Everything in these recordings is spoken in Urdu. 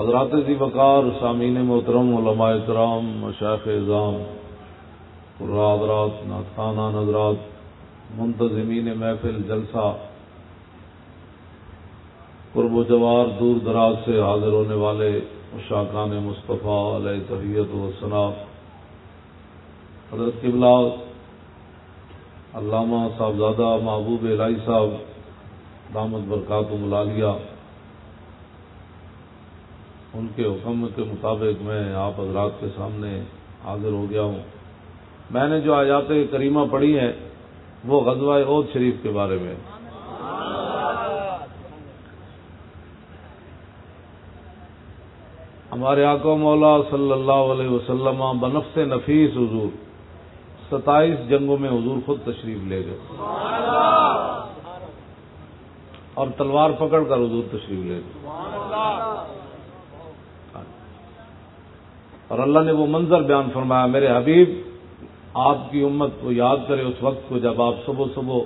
حضرات ذی وقار، سامعین محترم، علماء کرام مشاخ اظام حضرات ناخانہ نظرات منتظمین محفل، جلسہ، قرب و جوار، دور دراز سے حاضر ہونے والے شاقان مصطفیٰ علیہ طبیعت و صناف، حضرت قبلہ، علامہ صاحبزادہ محبوب الہی صاحب، دامت برکات ملالیہ ان کے حکم کے مطابق میں آپ حضرات کے سامنے حاضر ہو گیا ہوں۔ میں نے جو آیات کریمہ پڑھی ہیں، وہ غزوہ عود شریف کے بارے میں۔ ہمارے آقا مولا صلی اللہ علیہ وسلم بنفس نفیس حضور، ستائیس جنگوں میں حضور خود تشریف لے گئے۔ اور تلوار پکڑ کر حضور تشریف لے گئے۔ اور اللہ نے وہ منظر بیان فرمایا، میرے حبیب، آپ کی امت کو یاد کرے اس وقت کو جب آپ صبح صبح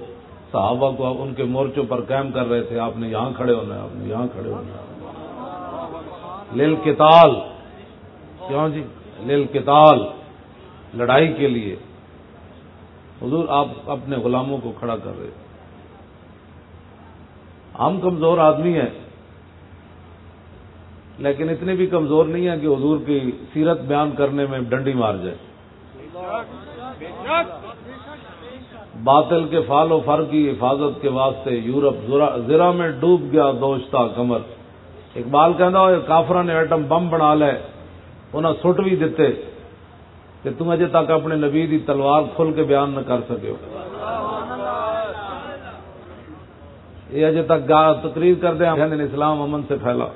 صحابہ کو ان کے مورچوں پر قائم کر رہے تھے، آپ نے یہاں کھڑے ہونا ہے، آپ نے یہاں کھڑے ہونا ہے۔ لیل کتال کیوں جی؟ لیل کتال لڑائی کے لیے۔ حضور آپ اپنے غلاموں کو کھڑا کر رہے۔ ہم کمزور آدمی ہیں۔ لیکن اتنے بھی کمزور نہیں ہیں کہ حضور کی سیرت بیان کرنے میں ڈنڈی مار جائے۔ باطل کے فال و فر کی حفاظت کے واسطے یورپ زرا میں ڈوب گیا دوشتا کمر۔ اقبال کہنا کافر نے ایٹم بم بنا لے انہیں سٹ بھی دیتے کہ تم اجے تک اپنے نبی دی تلوار کھل کے بیان نہ کر سکے ہو۔ یہ اجے تک تقریر کر دیں اسلام امن سے پھیلا۔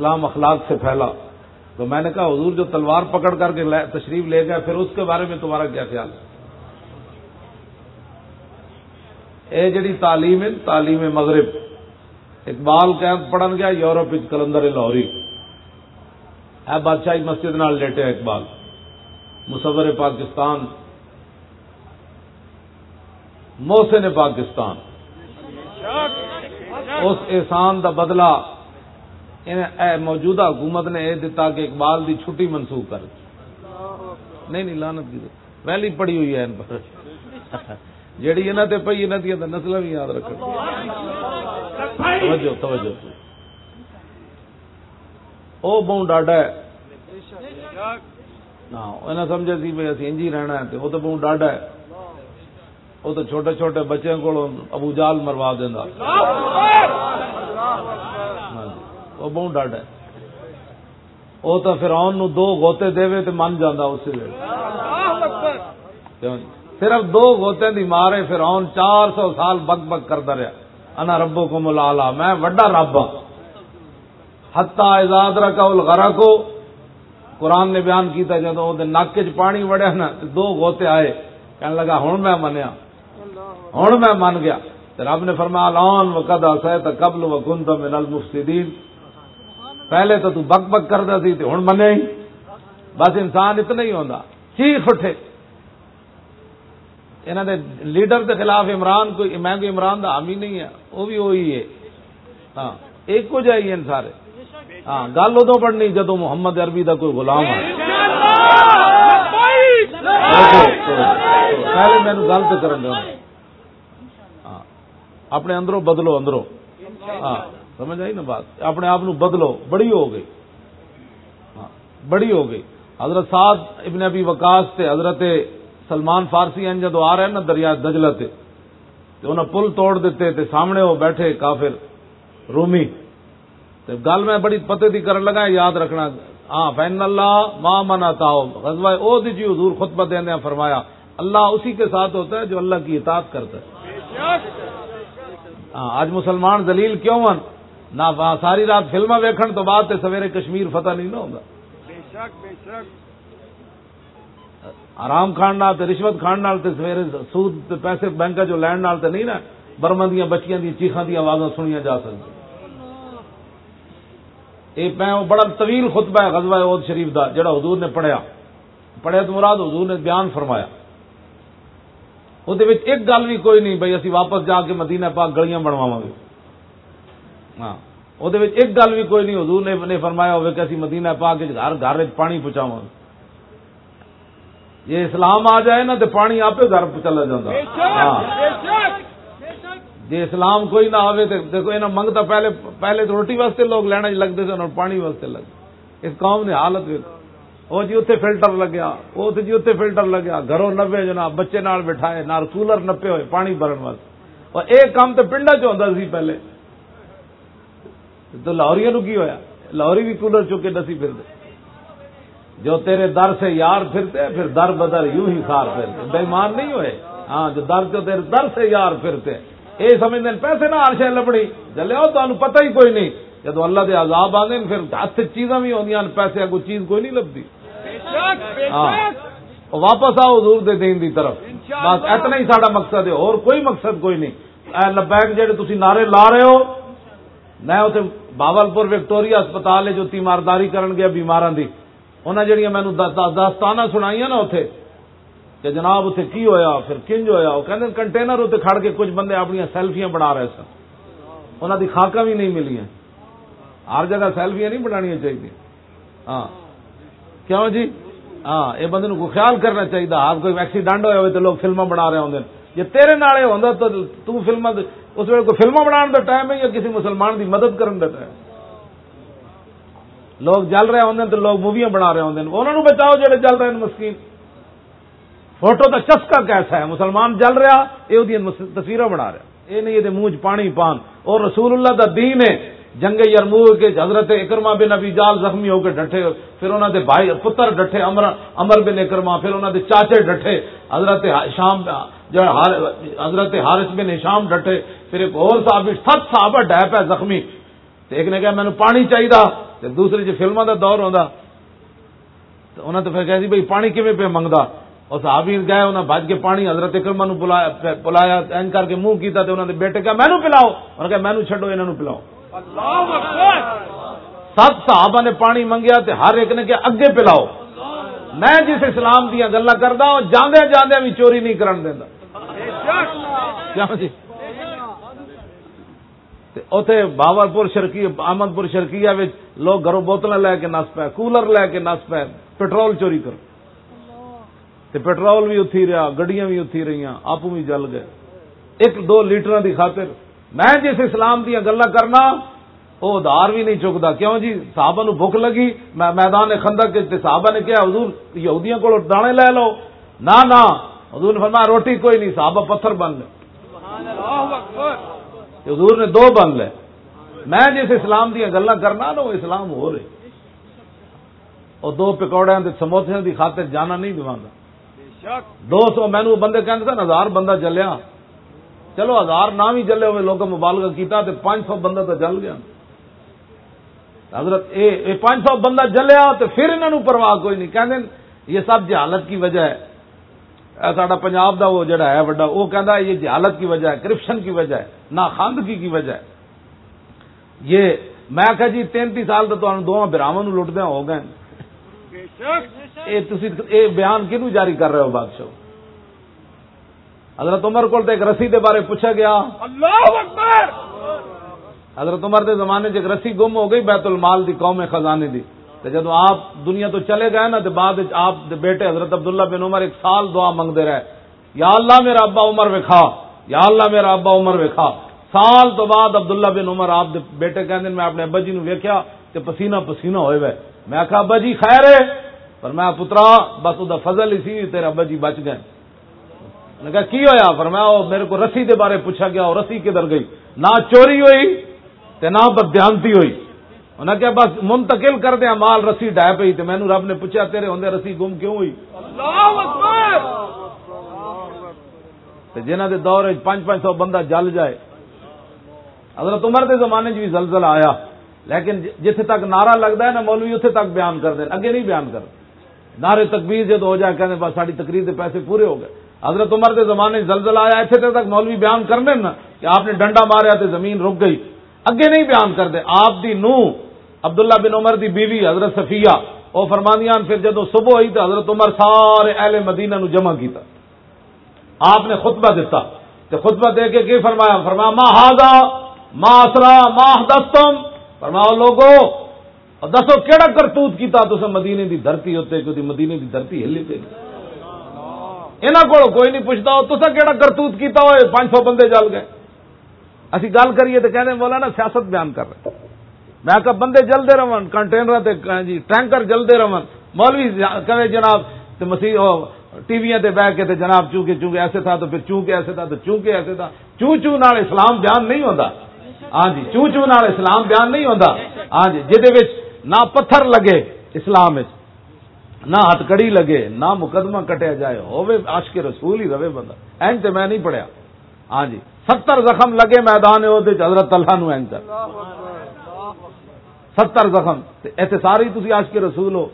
اسلام اخلاق سے پھیلا۔ تو میں نے کہا، حضور جو تلوار پکڑ کر کے تشریف لے گئے، پھر اس کے بارے میں تمہارا کیا خیال ہے؟ اے جڑی تعلیم تعلیم مغرب۔ اقبال کیمپ پڑھن گیا، یورپ کلندر لاہوری۔ اے بادشاہی مسجد نال لیٹے اقبال۔ مصور پاکستان۔ محسن پاکستان۔ اس احسان دا بدلہ اے موجودہ حکومت نے یہ دتا کہ اقبال دی چھٹی منسوخ کر۔ نہیں نہیں لانت کی پہلی پڑی ہوئی ہے ان پر۔ جیڑی انہوں نے پی انہوں دیا نسل بھی یاد رکھ توجہ توجہ۔ وہ بہت ڈاڈا ہے۔ ہاں، انہیں سمجھے سی بھائی اسی انجی رہنا ہے وہ تو بہت ڈاڈا ہے۔ وہ تو چھوٹے چھوٹے بچوں کو ابو جال مروا دینا وہ بہت ڈاڈا ہے۔ وہ تو فرعون نو دو گوتے دے تو من جانا اس لیے صرف دو گوتے دی مارے فرعون، چار سو سال بک بک کرتا رہا۔ انا ربو کو ملا میں وڈا رب ہوں ہتا اجاد رکھا الغرا کو قرآن نے بیان کیتا جب وہ نک چ پانی وڑیا نا دو گوتے آئے۔ کہنے لگا ہوں میں منیا۔ ہوں میں من گیا۔ رب نے فرمایا لون و کدا سہت قبل و تو من المفسدین۔ پہلے تو تو بک بک کرتا سی تو ہوں منے ہی۔ بس انسان اتنا ہی ہوتا چیخ اٹھے انہوں نے لیڈر کے خلاف عمران کوئی میں کوئی عمران کا حامی نہیں ہے۔ وہ بھی وہی ہے۔ ہاں ایک ہو جائے سارے۔ ہاں گل ادو پڑنی جدو محمد عربی کا کوئی غلام ہے پہلے مینو گل تو کرن ہاں اپنے اندروں بدلو اندروں۔ ہاں۔ سمجھ آئی نا بات؟ اپنے آپ بدلو، بڑی ہو گئی۔ ہاں بڑی ہو گئی۔ حضرت سعد ابن ابی وکاس تے حضرت سلمان فارسی ہیں، جدو آ رہے ہیں نا دریا دجلت انہیں پل توڑ دیتے، تے سامنے وہ بیٹھے کافر رومی۔ تے گل میں بڑی پتے دی کرن لگا، یاد رکھنا۔ ہاں فین اللہ ماں منا تاؤ غزوہ او دی جی حضور خطبہ دینے فرمایا، اللہ اسی کے ساتھ ہوتا ہے جو اللہ کی اطاعت کرتا ہے۔ ہاں آج مسلمان دلیل کیوں من نہ ساری رات فلما ویکھن تو بعد سویرے کشمیر فتح نہیں نہ ہوگا آرام کھان نال تے رشوت کھان نال تے سویرے سود تے پیسے بینک جو لین نال تے نہیں نا برما دیا بچیاں دی چیخاں دی آوازاں سنیا جا سکتی یہ بڑا طویل خطبہ ہے غزوہ عود شریف دا جڑا حضور نے پڑھیا۔ پڑھیا تو مراد حضور نے بیان فرمایا۔ وہ ایک گل بھی کوئی نہیں بھائی اسی واپس جا کے مدینہ پاک گلیاں بنواو گے ہاں۔ وہ ایک گل بھی کوئی نہیں حضور نے فرمایا ہوئے کہ مدینہ پا کے گھر گھر پانی پہنچاؤ یہ اسلام آ جائے نا تو پانی آپ گھر چلا جاتا ہاں۔ جی اسلام کوئی نہ آئے تو دیکھو یہ منگتا پہلے پہلے تو روٹی واسطے لوگ لینا لگتے تھے پانی واسطے لگتے اس قوم نے حالت وہ جی اتنے فلٹر لگیا وہ جی اتنے فلٹر لگیا۔ گھروں نبے جناب بچے نال بٹھائے نہ کولر نپے ہوئے پانی بھرن واسطے۔ اور ایک کام تو پنڈا چ ہوتا سی پہلے؟ تو لاہوری نو کی ہوا لاہوری بھی کولر چکے نسی پھرتے۔ جو تیرے در سے یار پھرتے پھر در بدر یوں ہی خار پھرتے۔ بےمان نہیں ہوئے؟ ہاں جو در جو تیرے در سے یار پھرتے۔ یہ سمجھتے پیسے نہ ہر شہ لبڑی۔ جلے ہو تو پتہ ہی کوئی نہیں۔ جب اللہ دے عذاب آ گئے پھر ہاتھ چیزاں بھی ہوندی پیسے کوئی چیز کوئی نہیں لبتی ہاں۔ واپس آؤ حضور دے دین دی طرف۔ بس اتنا ہی سارا مقصد ہے اور کوئی مقصد کوئی نہیں۔ لبیک جہے تھی نعرے لا رہے ہو میں اتنے باول پور وکٹوریا اسپتال ہے جو تیمارداری کرن گیا بیماراں دی۔ انہیں جہیا مینو داستانہ سنائی نا اتے کہ جناب اتنے کی ہویا، پھر کنج ہویا؟ وہ کہتے کنٹینر اتنے کھڑ کے کچھ بندے اپنی سیلفیاں بنا رہے سن۔ انہوں دی خاکا بھی نہیں ملی ہر جگہ سیلفیاں نہیں بنانی چاہیے ہاں۔ کیوں جی؟ ہاں یہ بندے کو خیال کرنا چاہیے آپ کوئی ایکسیڈنٹ ہوا ہوئے تو لوگ فلما بنا رہے ہوں جی تیرے نال ہوتا تو تلم اس ویل کوئی فلموں بنا کا ٹائم ہے یا کسی مسلمان کی مدد کرنے کا ٹائم؟ لوگ جل رہے ہوں تو لوگ موویاں بنا رہے ہوں انہوں نے بچاؤ جڑے جل رہے ہیں مسکین۔ فوٹو کا چسکا کیسا ہے؟ مسلمان جل رہا، یہ تصویر بنا رہا۔ یہ نہیں، یہ منہ پانی پان۔ اور رسول اللہ دا دین ہے۔ جنگ یرمو کے حضرت اکرما بن ابی جال زخمی ہو کے ڈٹے پھر انہوں نے بھائی پتر ڈٹے امر امر بن اکرما پھر انہوں نے چاچے ڈٹے حضرت شام، جو حضرت حارث بن شام ڈٹے پھر ایک اور صاحب، سات صاحب ڈہ پہ زخمی۔ ایک نے کہا مینو پانی چاہیے دوسری جی فلموں کا دور ہوتا تو انہوں نے پھر کہا بھائی پانی کیون پہ منگتا اور صحابی گئے انہیں بج کے پانی حضرت اکرما نو پلایا این کر کے منہ کیا انہوں نے بیٹے کہا مینو پلاؤ؟ انہوں کہا مینو چڈو انہوں پلاؤ۔ سات صحابہ نے پانی منگیا تے ہر ایک نے کہ اگے پلاؤ۔ میں جس اسلام دیا گلا کرتا ہوں جانے جانے بھی چوری نہیں کرن دینا جی؟ اتے باور پور شرکی احمد پور شرکی لوگ گھروں بوتل لے کے نس پے، کولر لے کے نس پے پٹرول چوری کر پٹرول بھی اتھی رہا گڈیاں بھی اتھی رہی آپ بھی جل گئے۔ ایک دو لیٹر دی خاطر میں جس اسلام دیا گلا کرنا، وہ ادار بھی نہیں چکتا۔ کیوں جی؟ صحابہ نو بھوک لگی۔ میں میدان خندق کے صحابہ نے کیا حضور، یہودیاں کو دانے لے لو۔ نہ نہ۔ حضور نے فرمایا، روٹی کوئی نہیں، صحابہ پتھر بن لے۔ حضور نے دو بن لے۔ میں جس اسلام دیا گلا کرنا نا، وہ اسلام ہو رہے اور دو پکوڑے سموسے کی خاطر جانا نہیں دوا دو سو مینو بندے کہتے سن، ہزار بندہ چلیا چلو ہزار نہ بھی جلے ہوئے لوگ مبالغہ کیتا تو پانچ سو بندہ تو جل گیا۔ حضرت اے پانچ سو بندہ جلیا تو پھر انہوں پرواہ کوئی نہیں۔ کہنے یہ سب جہالت کی وجہ ہے۔ ساڈا پنجاب دا وہ جڑا ہے بڑا وہ کہہ یہ جہالت کی وجہ ہے کرپشن کی وجہ ہے نہ خاندگی کی وجہ ہے۔ یہ میں کہ جی تینتی سال تو دونوں براہم لٹدیا ہو گئے۔ یہ بیان کنو جاری کر رہے ہو بادشاہ؟ حضرت عمر کو ایک رسی دے بارے پوچھا گیا۔ اللہ اکبر! حضرت عمر دے زمانے ایک رسی گم ہو گئی بیت المال دی قوم خزانے دی۔ تو جب آپ دنیا تو چلے گئے نا تو بعد آپ بیٹے حضرت عبداللہ بن عمر ایک سال دعا منگتے رہے۔ یا اللہ میرا ابا عمر وکھا یا اللہ میرا ابا عمر وکھا۔ سال تو بعد عبداللہ بن عمر آپ بیٹے کہ میں اپنے ابا جی ویکیا کہ پسینہ پسینہ ہوئے وے۔ میں آخا ابا جی خیر ہے۔ پر میں پترا بس وہ فضل ہی سی تیرے ابا جی بچ گئے۔ نے کہا کی ہویا فرمایا میرے کو رسی دے بارے پوچھا گیا اور رسی کدھر گئی؟ نہ چوری ہوئی تے نہ بدیانتی ہوئی۔ انہیں کیا بس منتقل کر دیا مال رسی ڈہ پی تو مینو رب نے پوچھا تیرے ہوں رسی گم کیوں ہوئی؟ جنہ دے دور پانچ پانچ سو بندہ جل جائے۔ حضرت عمر دے زمانے بھی زلزلہ آیا۔ لیکن جتنے تک نعرہ لگتا ہے نا مولوی اتنے تک بیان کر دیں اگے نہیں بیان کر نعرے تکبیر جب ہو جائے کہنے بس ساری تقریر کے پیسے پورے ہو گئے۔ حضرت عمر کے زمانے زلزلہ آیا اتنے تک مولوی بیان کرنے نا کہ آپ نے ڈنڈا ماریا تو زمین رک گئی۔ اگے نہیں بیان کر دے، آپ دی نو عبداللہ بن عمر دی بیوی، حضرت صفیہ وہ فرمانیان پھر جدو صبح ہوئی تو حضرت عمر سارے اہل مدینہ نو جمع کیتا۔ آپ نے خطبہ دیتا تو خطبہ دے کے کی فرمایا؟ فرمایا، ما ہاضا ما اسرا؟ ما دستم فرماؤ لوگو دسو کہڑا کرتوت کیتا تو مدینے دی دھرتی ہوتے کہ مدینے دی دھرتی ہلی پی یہاں کو کوئی نہیں پوچھتا ہو تو کہڑا کرتوت کیتا ہوئے، پانچ سو بندے جل گئے۔ اسی گل کریے تو کہنے بولا نا سیاست بیان کر رہے میں کہ بندے جلدے رہن کنٹینر ہاں جی ٹینکر جلدے رہن مولوی کہ جناب مسیح ٹی وی بہ کے جناب چونکہ چونکہ ایسے تھا تو پھر چونکہ ایسے تھا تو چونکہ ایسے تھا۔ چوں چوں نال اسلام بیان نہیں ہوتا ہاں جی چوں چوں نال اسلام بیان نہیں ہوتا ہاں جی جہد نہ پتھر لگے اسلام نہ ہاتھ کڑی لگے، نہ مقدمہ کٹیا جائے ہوے عاشق رسول ہی رہے بندہ۔ این تے میں نہیں پڑھیا۔ ہاں جی ستر زخم لگے میدان حضرت اللہ نو این ستر زخم۔ ایسے ساری تھی عاشق رسول ہو۔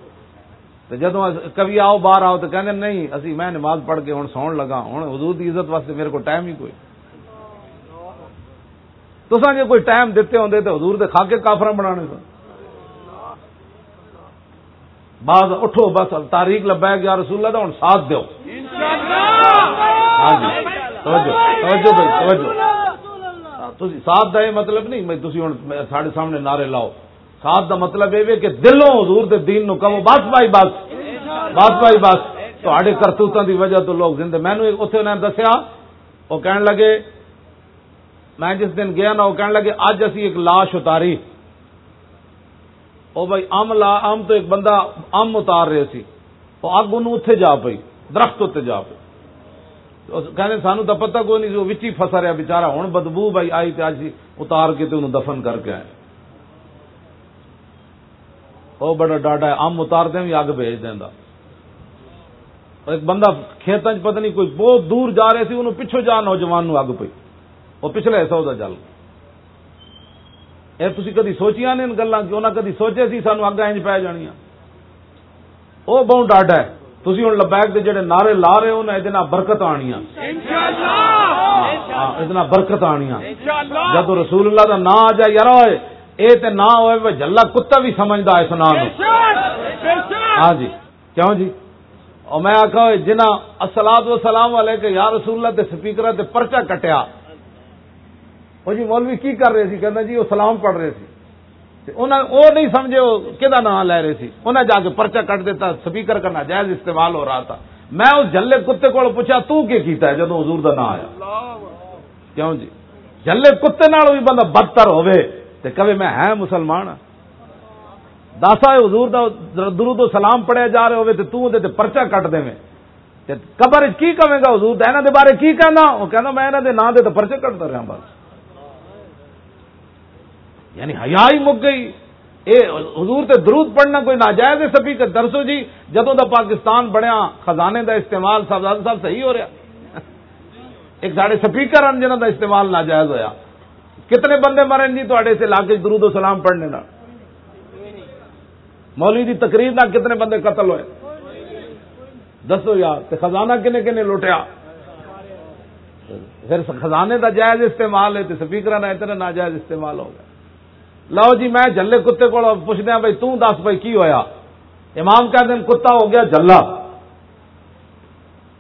تو جدو کبھی آؤ، باہر آؤ تو کہنے نہیں، اسی میں نماز پڑھ کے ہوں سون لگا۔ ہوں حضور کی عزت واسطے میرے کو ٹائم ہی کوئی۔ تو جی کوئی ٹائم دیتے ہوں تو حضور دے کھا کے کافر بنا سن۔ بعد اٹھو، بس تاریخ لبا گیا رسول اللہ ہوں ساتھ دو۔ ہاں جی توجہ توجہ بھائی، توجہ۔ ہاں، ساتھ کا یہ مطلب نہیں تھی ہوں سارے سامنے نعرے لاؤ۔ ساتھ دا مطلب یہ کہ دلوں حضور دے دین نو کہو بس بھائی، بس۔ بس بھائی، بس۔ تے کرتوتوں دی وجہ تو لوگ زندے میں اتنے انہیں دسیا، وہ کہن لگے، میں جس دن گیا نا، وہ کہن لگے اج اسی ایک لاش اتاری۔ او بھائی ام لا ام تو ایک بندہ ام اتار رہے سی وہ اگ ان اتے جا پئی، درخت اتنے جا پئی۔ کہنے سانو تو پتہ کوئی نہیں وہ وچی فسا رہا بےچارا ہوں بدبو بھائی آئی تے اج اتار کے تے انہوں دفن کر کے آئے۔ وہ بڑا ڈاڈا ہے آم اتار دیں بھی اگ بھیج دینا ایک بندہ کھیتوں پتہ نہیں، کوئی بہت دور جا رہے سی انہوں پچھو جا نوجوان نو اگ پی وہ پچھلے حصہ وہ جل۔ یہ تھی کدی سوچیا نے گلا کہ انہیں کدی سوچے سی سانو اگ انج پی جانیا وہ بہت ڈاڈا ہے تھی ہوں لبیک کے جڑے نعرے لا رہے ہو یہ برکت آنی اتنا برکت آنی جب رسول اللہ کا نام آ جائے یار اے تے نہ ہوئے جلا کتا بھی سمجھتا اس نام ہاں جی کیوں جی اور میں آخا جنا اسلاد و سلام والے کہ یا رسول اللہ تے سپیکر تے پرچا کٹیا وہ جی مولوی کی کر رہے سی؟ کہنا جی وہ سلام پڑھ رہے سی۔ وہ نہیں سمجھے وہ کہ نام لے رہے سی؟ انہیں جا کے پرچا کٹ دیتا، سپیکر کا ناجائز استعمال ہو رہا تھا۔ میں اس جلے کتے کو پوچھا، تو کی کیتا ہے جب حضور کا نام آیا؟ کیوں جی؟ جلے کتے نال بھی بندہ بدتر ہوئے تے کبھی میں ہے مسلمان۔ داسا حضور دا درود و سلام پڑھیا جا رہے ہوئے تے تو دے تے پرچا کٹ دے تے قبر کی کہے گا حضور؟ انہاں دے بارے کی کہنا؟ وہ کہنا میں انہاں دے نام دے تے پرچے کٹدا رہا بس۔ یعنی حیا ہی مک گئی۔ اے حضور تے درود پڑھنا کوئی ناجائز ہے سبھی درسو جی؟ جدوں دا پاکستان بنیا، خزانے دا استعمال صاحب صاحب صحیح ہو رہا۔ ایک ساڑے سپیکر ہیں جنہوں دا استعمال ناجائز ہویا۔ کتنے بندے مرن جی تے علاقے درود و سلام پڑھنے نا مولوی دی تقریر نہ کتنے بندے قتل ہوئے؟ دسو یار، تے خزانہ کنے کنے لوٹیا؟ پھر خزانے دا جائز استعمال ہے تو سپیکر نہ اتنا ناجائز استعمال ہو گیا۔ لو جی میں جلے کتے کو پوچھنے بھائی توں دس بھائی کی ہویا امام کا دن کتا ہو گیا جلا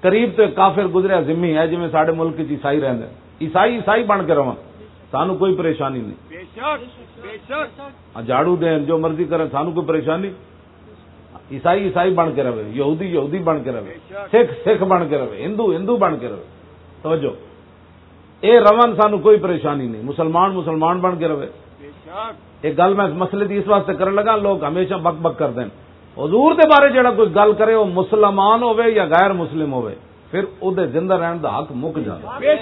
قریب تو کافر گزریا ذمہ ہے جی میں سارے ملک عیسائی رہتے عیسائی عیسائی بن کے رہا سانو کوئی پریشانی نہیں جھاڑو دین جو مرضی کریں سانو کوئی پریشانی عیسائی عیسائی بن کے رہے یہودی یہودی بن کے رہے سکھ سکھ بن کے رہے ہندو ہندو بن کے رہے توجہ اے رون سانو کوئی پریشانی نہیں مسلمان مسلمان بن کے رہے ایک گل میں مسئلے کی اس واسطے کرنے لگا لوگ ہمیشہ بک بک کر دیں حضور دے بارے جڑا کوئی گل کرے وہ مسلمان ہوے یا غیر مسلم ہوے پھر وہ زندہ رہن کا حق مک جائے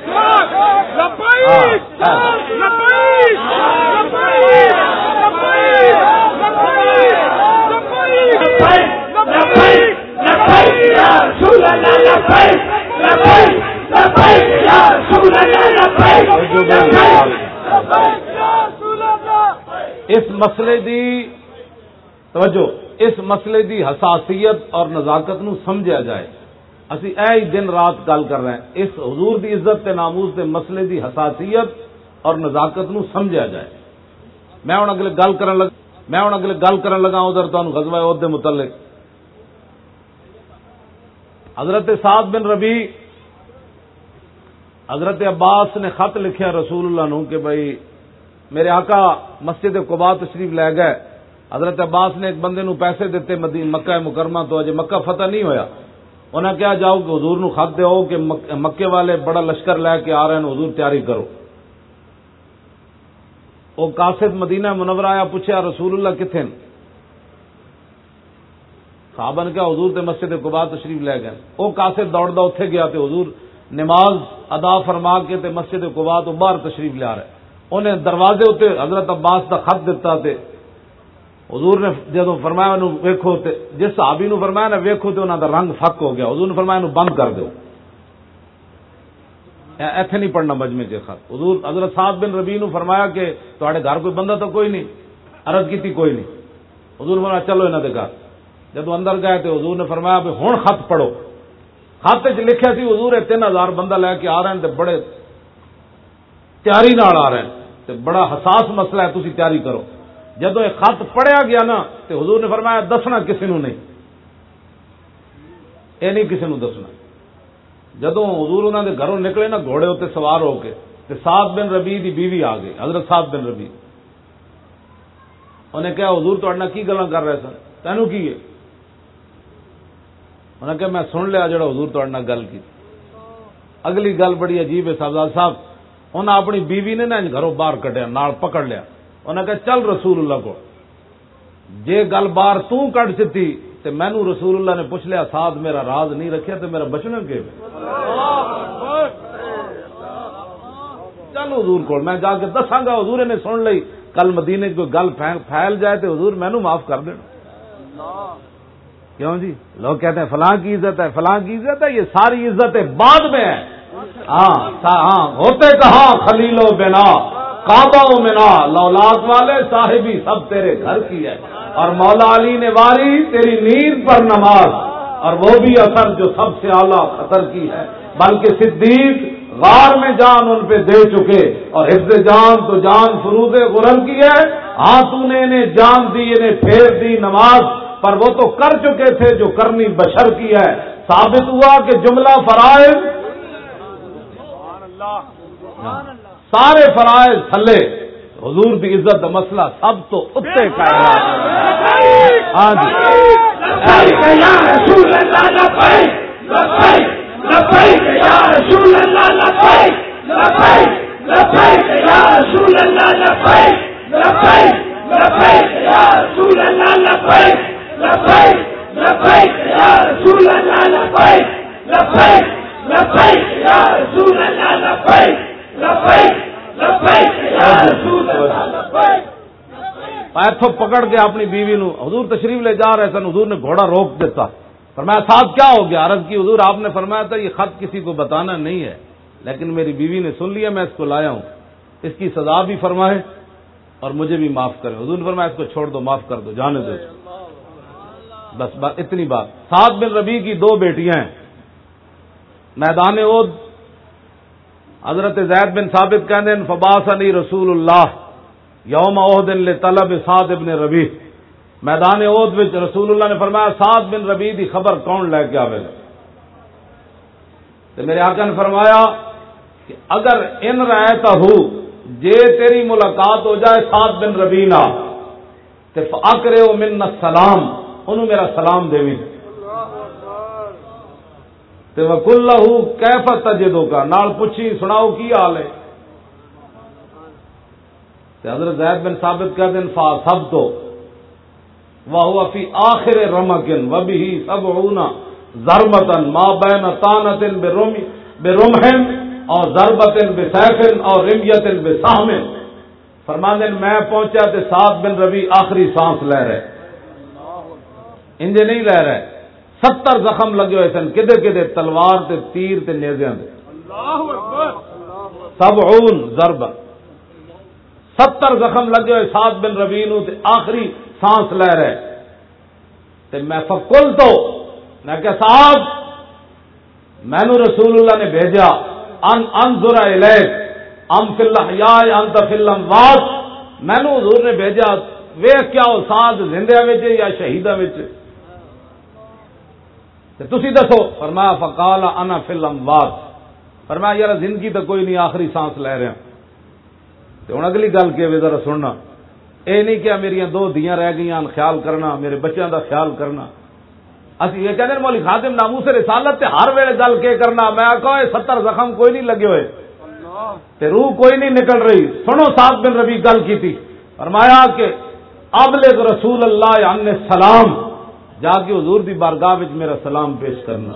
اس مسئلے دی توجہ، اس مسئلے دی حساسیت اور نزاکت نو سمجھا جائے۔ اسی اے ہی دن رات گل کر رہے ہیں۔ اس حضور دی عزت تے ناموز دے مسئلے دی حساسیت اور نزاکت نو سمجھا جائے۔ میں ہوں اگلے گل کرن لگ، میں ہوں اگلے گل کرن لگا ادھر تو غزوہ عہد دے متعلق۔ حضرت سعد بن ربی، حضرت عباس نے خط لکھیا رسول اللہ نو کہ بھائی میرے آقا مسجد قبا تشریف لے گئے۔ حضرت عباس نے ایک بندے نو پیسے دیتے مکہ مکرمہ تو اجے مکہ فتح نہیں ہویا۔ انہیں کیا جاؤ کہ حضور نو خط دو کہ مکے والے بڑا لشکر لے کے آ رہے ہیں، حضور تیاری کرو۔ وہ کاسد مدینہ منورہ آیا پوچھا رسول اللہ کتنے صحابہ نے کیا حضور تے مسجد قبا تشریف لے گئے۔ وہ کاسد دوڑتا اتے گیا تے حضور نماز ادا فرما کے تے مسجد قبا تو باہر تشریف لیا رہے۔ انہیں دروازے اتنے حضرت عباس کا خط دتا تے۔ حضور نے جدو فرمایا ویکو جس صحابی نو فرمایا نا ویکو تو انہوں کا رنگ فک ہو گیا۔ حضور نے فرمایا بند کر دو ایتھے نہیں پڑھنا مجمے کے خط۔ حضور، حضرت صاحب بن ربی نو فرمایا کہ تے گھر کوئی بندہ تو کوئی نہیں، عرض کی کوئی نہیں۔ حضور فرمایا چلو انہوں کے گھر۔ جدو اندر گئے تو حضور نے فرمایا ہوں خط پڑھو۔ خط چ لکھا سی، حضور تین ہزار بندہ لے کے آ رہے ہیں بڑے تیاری نال آ رہے ہیں بڑا حساس مسئلہ ہے تھی تیاری کرو جدو یہ خط پڑھیا گیا نا تو حضور نے فرمایا دسنا کسی نو نہیں یہ نہیں کسی نو دسنا جدو حضور انہوں نے گھروں نکلے نا گھوڑے اتنے سوار ہو کے تو سات بن ربی دی بیوی آ گئی حضرت سات بن ربی انہیں کیا حضور تو کی گلا کر رہے سن تینوں کی ہے انہیں کہا میں سن لیا جڑا حضور تو گل کی اگلی گل بڑی عجیب ہے سبزاد صاحب انہیں اپنی بیوی نے نا گھروں باہر کٹیا نال پکڑ لیا۔ انہیں کہا، چل رسول اللہ کو۔ جے گل بار تٹ چی تو مینو رسول اللہ نے پوچھ لیا، ساتھ میرا راز نہیں رکھیا تو میرا بچنا کہ چل حضور کو میں جا کے دساگا حضور نے سن لی کل مدینے کوئی گل پھیل جائے تو حضور مینو معاف کر دینا کیوں جی؟ لوگ کہتے ہیں، فلاں کی عزت ہے، فلاں کی عزت ہے، یہ ساری عزت بعد میں ہے ہاں ہاں ہوتے کہاں؟ خلیلو بنا، کعبہ منا، لولاد والے صاحبی، سب تیرے گھر کی ہے۔ اور مولا علی نے واری تیری نیند پر نماز۔ اور وہ بھی اثر جو سب سے اعلیٰ خطر کی ہے۔ بلکہ صدیق غار میں جان ان پہ دے چکے۔ اور حفظ جان تو جان فروز غرل کی ہے۔ ہاں تو نے انہیں جان دی، انہیں پھیر دی نماز۔ پر وہ تو کر چکے تھے جو کرنی بشر کی ہے۔ ثابت ہوا کہ جملہ فرائض سارے فرائض تھلے. حضور کی عزت کا مسئلہ سب تو اتنے کا ہاں جی. ایتھو پکڑ کے اپنی بیوی نو، حضور تشریف لے جا رہے سن، حضور نے گھوڑا روک دیتا۔ فرمایا، ساتھ کیا ہو گیا؟ عرض کی، حضور آپ نے فرمایا تھا، یہ خط کسی کو بتانا نہیں ہے، لیکن میری بیوی نے سن لیا، میں اس کو لایا ہوں۔ اس کی سزا بھی فرمائے اور مجھے بھی معاف کرے۔ حضور نے فرمایا، اس کو چھوڑ دو، معاف کر دو، جانے دو۔ بس بات اتنی بات۔ سات بن ربی کی دو بیٹیاں ہیں۔ میدان عود۔ حضرت زید بن ثابت کہنے فباس علی رسول اللہ یوم عہد طلب سعد ابن ربی میدان عہد وچ رسول اللہ نے فرمایا، سعد بن ربی دی خبر کون لے کے آئے تو میرے آقا نے فرمایا کہ اگر ان رہتا ہو، جے تیری ملاقات ہو جائے سعد بن ربینا تو فاکرے او من سلام انہوں میرا سلام دے تو وکل کیفت تجدو کا؟ نال پوچھی، سناؤ کی حال ہے؟ حضرت زید بن ثابت کر دن فا سب تو۔ وہ فی آخر رمکن و بھی سب اونا زرمتن ما بین تانتن بے رمحن اور زربتن بے سیفن اور رمیتن بے سامن فرماندن میں پہنچا تے سات بن ربی آخری سانس لے رہے۔ انجے نہیں لے رہے۔ ستر زخم لگے ہوئے سن۔ کدے کدے تلوار تے تیر تے نیزیاں دے۔ سب اون ضربت ستر زخم لگے ہوئے سات بن روی نو آخری سانس لے رہے۔ تے میں فکل تو میں کہ صاحب میں نو رسول اللہ نے بھیجا ان انظر الیک ام اللہ یا انت فی الاموات۔ میں نو حضور نے بھیجا ویخ کیا سانس زندہ وچ یا شہیدہ وچ تو تسی دسو۔ فرمایا فقال انا فی الاموات۔ فرمایا یار زندگی تو کوئی نہیں، آخری سانس لے رہے ہیں ہوں اگلی گل کہ ذرا سننا۔ یہ نہیں کہ میری دو دیاں رہ گئی خیال کرنا، میرے بچوں کا خیال کرنا۔ اسی یہ کہتے مولی خادم نامو سے رسالت تے ہر ویلے گل کے کرنا۔ میں کہو ستر زخم کوئی نہیں لگے ہوئے۔ تے روح کوئی نہیں نکل رہی۔ سنو سات بن ربی گل کی تھی۔ فرمایا کہ ابلغ رسول اللہ ان سلام جا کے حضور دی بارگاہ وچ میرا سلام پیش کرنا۔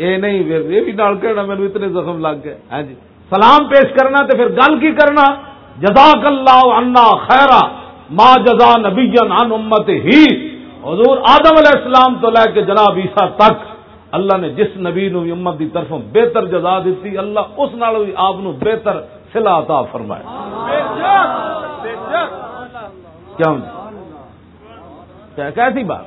اے نہیں یہ بھی ڈال کرنا میرے اتنے زخم لگ گئے۔ ہاں جی۔ سلام پیش کرنا تو پھر گل کی کرنا۔ جزاک اللہ انا خیرا ما جزا نبی ان امت ہی حضور آدم علیہ السلام تو لے کے جناب عیسیٰ تک اللہ نے جس نبی نو امت دی طرف بہتر جزا دیتی، اللہ اس نال بھی آپ بہتر سلا عطا فرمایا کیا کیسی بات؟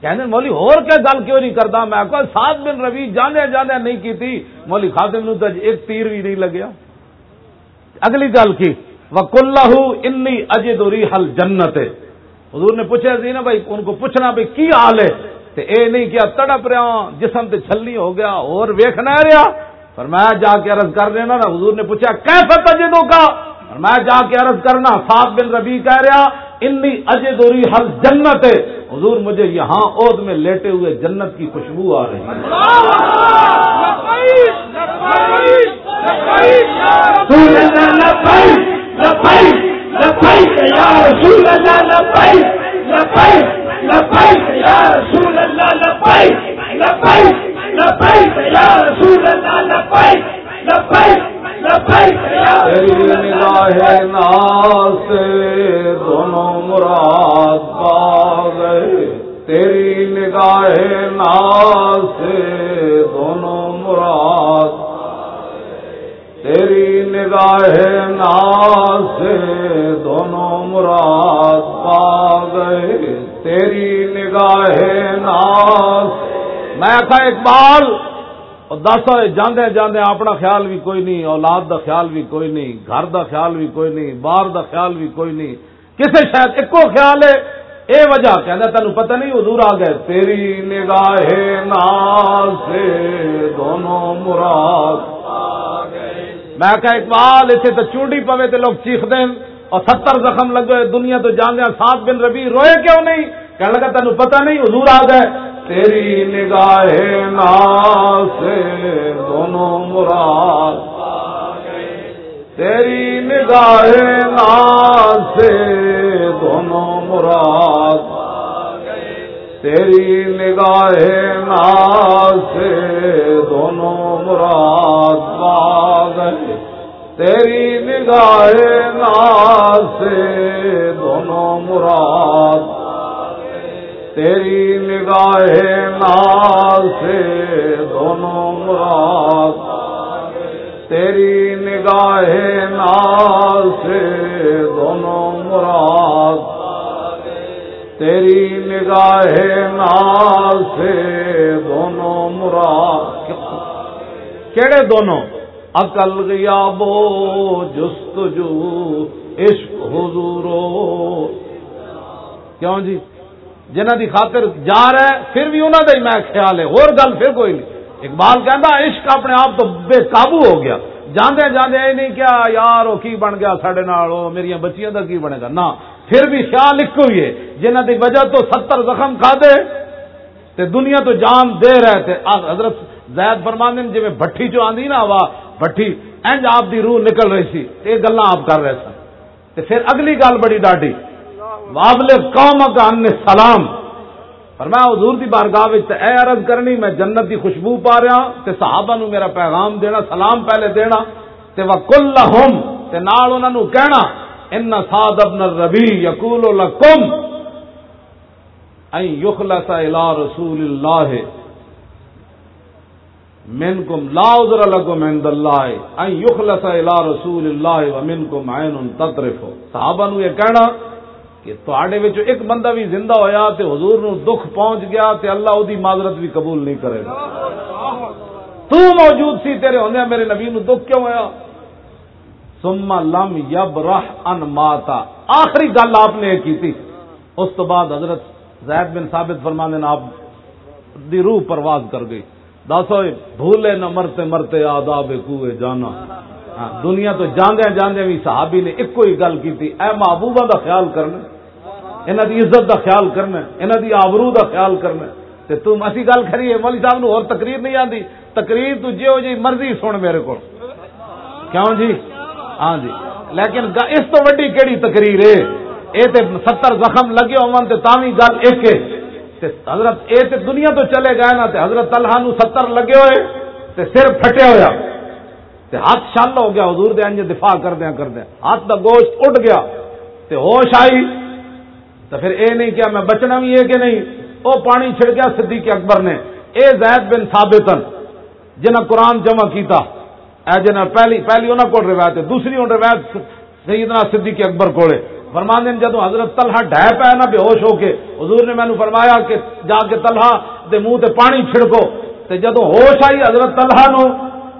کہنے مولی اور کیا گل کیوں نہیں کرتا؟ میں کو سات بن روی جانے جانے نہیں کی تھی۔ مولی خادم نو تو ایک تیر بھی نہیں لگیا۔ اگلی گل کی وکلہ انی اجد ریحل جنت حضور نے پوچھا سی نا بھائی، ان کو پوچھنا بھائی کی حال ہے؟ تے اے نہیں کیا تڑپ رہا، جسم تے چھلنی ہو گیا، اور ویکھنا رہا۔ پر میں جا کے عرض کر دینا نا۔ حضور نے پوچھا کیسا تجدوں کا اور میں جا کے عرض کرنا سات بن ربی کہہ رہا انی اجد ریحل جنت ہے حضور مجھے یہاں عہد میں لیٹے ہوئے جنت کی خوشبو آ رہی ہے دونوں مراد پا گئے تیری نگاہ ناس دونوں مراد تیری نگاہ ناس دونوں مراد پا گئے تیری نگاہ ناس میں آخا اقبال دس جانے جانے اپنا خیال بھی کوئی نہیں، اولاد دا خیال بھی کوئی نہیں، گھر دا خیال بھی کوئی نہیں، باہر دا خیال بھی کوئی نہیں۔ کسی شاید ایک خیال ہے، اے وجہ کہنا تین پتہ نہیں، حضور آ گئے، تیری نگاہ ناس دونوں مراد۔ میں کہ اقبال اتنے تو چونڈی پوے تو لوگ چیخ دیں اور ستر زخم لگے دنیا تو جان دیا سات بن ربی روئے کیوں نہیں؟ کہنے لگا تین پتہ نہیں، حضور آ گئے۔ تیری نگاہ ناس دونوں مراد تیری نگاہ ناس دونوں مراد تیری نگاہ ناس دونوں مراد باغ تیری نگاہ ناس دونوں مراد تیری نگاہ ناس دونوں مراد، تیری نگاہ ناس دونوں مراد، تیری نگاہ نال سے دونوں مراد۔ کہڑے دونوں؟ عقل گیا بو جست جو عشق حضورو کیوں جی؟ جنہ دی خاطر جا رہا ہے، پھر بھی انہوں کا ہی میں خیال ہے۔ اور گل پھر کوئی نہیں۔ اقبال کہنا عشق اپنے آپ تو بے قابو ہو گیا۔ جانے جانے یہ نہیں کیا، یار وہ کی بن گیا سڈے میری بچیاں کا کی بنے گا؟ نہ۔ پھر بھی خیال ایک ہوئی ہے۔ جنہ کی وجہ تو ستر زخم کھا دے، تے دنیا تو جان دے رہے تھے حضرت زید فرمان جی میں بٹھی جو آندھی نا، وا بٹھی اینج آپ دی روح نکل رہی سی۔ یہ گلا آپ کر رہے سن۔ تے پھر اگلی گل بڑی ڈاڈی۔ وابل قوم کا ان سلام پر میں حضور دی بارگاہ اے عرض کرنی، میں جنت دی خوشبو پا رہا ہاں، تے صحابہ نو میرا پیغام دینا، سلام پہلے دینا، تے وکل لہم تے نال انہاں نو کہنا، ان سعد ابن الربی یقول لکم ان یخلص الى رسول اللہ۔ منکم لا عذر لکم عند اللہ، ان یخلص الى رسول اللہ، ومنکم عین تطرف۔ صحابہ نو یہ کہنا کہ تواڈے وچ ایک بندہ بھی زندہ ہویا تے حضور نو دکھ پہنچ گیا تے اللہ اودی معذرت بھی قبول نہیں کرے گا۔ تو موجود سی تیرے ہوندے میرے نبی نو دکھ کیوں ہویا؟ سما لم یب رح ان ماتا۔ آخری گل آپ نے کی تھی۔ اس تو بعد حضرت زید بن ثابت فرمان آپ دی روح پرواز کر گئی۔ دسو بھولے نہ مرتے مرتے آداب کوئے جانا۔ ہاں، دنیا تو جاندے جاندے بھی صحابی نے ایک ہی گل کی تھی۔ اے محبوبہ دا خیال کرنا۔ انہاں دی عزت دا خیال کرنا انہاں دی آبرو دا خیال کرنا تے تم اسی گل کری ہے مولوی صاحب نو اور تقریر نہیں آندی۔ تقریر تو جیو جی مرضی سن میرے کو کیوں جی؟ ہاں جی۔ لیکن اس تو وڈی کیڑی تقریر ہے؟ اے تے ستر زخم لگے ہون تے تاوی گل ایک ہے۔ تے حضرت اے تے دنیا تو چلے گئے نا تے حضرت طلحہ نو ستر لگے ہوئے، تے سر پھٹے ہویا۔ تے ہاتھ شل ہو گیا، حضور دے انج دفاع کر دیا ہاتھ دا گوشت اٹھ گیا۔ تے ہوش آئی۔ تو پھر اے نہیں کیا میں بچنا بھی ہے کہ نہیں؟ او پانی چھڑ گیا صدیق اکبر نے۔ اے زید بن ثابتن، جنہ قرآن جمع کیتا۔ اے جنہ پہلی پہلی انہوں کو روایت ہے، دوسری ان روایت سیدنا صدیق اکبر کوڑے فرمان دین جدو حضرت طلحہ ڈہ پہ نا بے ہوش ہو کے، حضور نے مینو فرمایا کہ جا کے طلحہ دے منہ تے پانی چھڑکو۔ تے جدو ہوش آئی حضرت طلحہ نو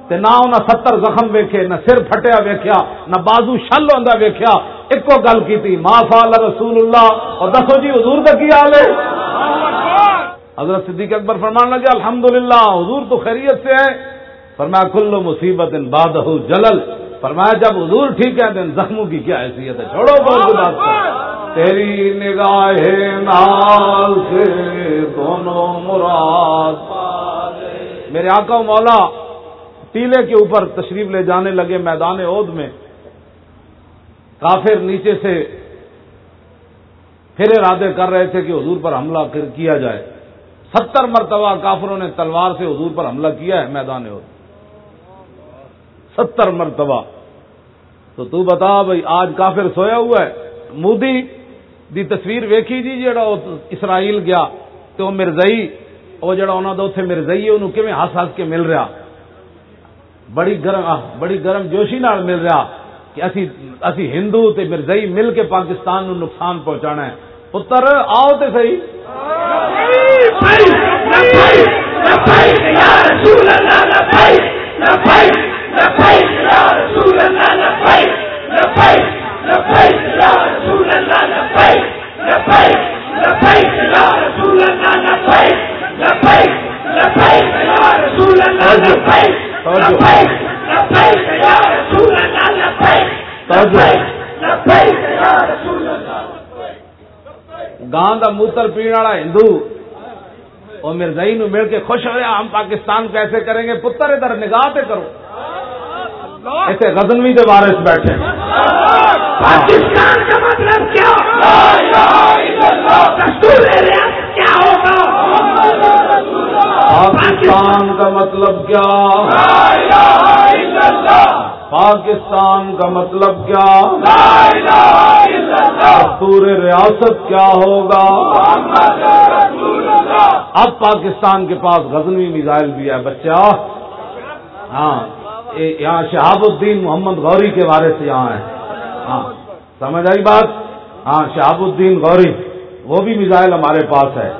تے نہ انہاں ستر زخم ویکھے، نہ سر پھٹیا ویکھیا، نہ بازو شل ہوندا ویکھیا ایکو گل کیتی، ما فعل رسول اللہ اور دسو جی حضور دا کی حال ہے؟ حضرت صدیق اکبر فرمان لگے، الحمدللہ، حضور تو خیریت سے ہے۔ فرمایا، کلو مصیبت ان باد جلل۔ فرمایا، جب حضور ٹھیک ہے دن زخموں کی کیا حیثیت ہے؟ چھوڑو بہت بات تیری نگاہ نال سے دونوں مراد۔ میرے آقا و مولا ٹیلے کے اوپر تشریف لے جانے لگے میدان عود میں۔ کافر نیچے سے پھر ارادے کر رہے تھے کہ حضور پر حملہ کیا جائے۔ ستر مرتبہ کافروں نے تلوار سے حضور پر حملہ کیا ہے میدان عود۔ ستر مرتبہ۔ تو تو بتا بھائی، آج کافر سویا ہوا ہے۔ مودی دی تصویر ویکھی جی جڑا اسرائیل گیا، تو مرزئی وہ جڑا انہوں کا اتنے مرزئی انہوں کیون ہس ہس کے مل رہا؟ بڑی گرم بڑی گرم جوشی نال مل رہا کہ اسی اسی ہندو تے مرزئی مل کے پاکستان نو نقصان پہنچانا ہے پتر آؤ تے صحیح گاں کا موتر پینے والا ہندو اور مرزائی نو مل کے خوش ہوا ہم پاکستان کیسے کریں گے، پتر ادھر نگاہ پہ کرو۔ ایسے غزنوی کے بارے سے بیٹھے۔ پاکستان کا مطلب کیا؟ کیا ہوگا؟ پاکستان کا مطلب کیا؟ پاکستان کا مطلب کیا؟ دستور ریاست کیا ہوگا؟ اب پاکستان کے پاس غزنوی میزائل بھی ہے بچہ۔ ہاں یہاں شہاب الدین محمد غوری کے بارے سے یہاں ہے۔ ہاں سمجھ آئی بات؟ ہاں شہاب الدین غوری، وہ بھی میزائل ہمارے پاس ہے۔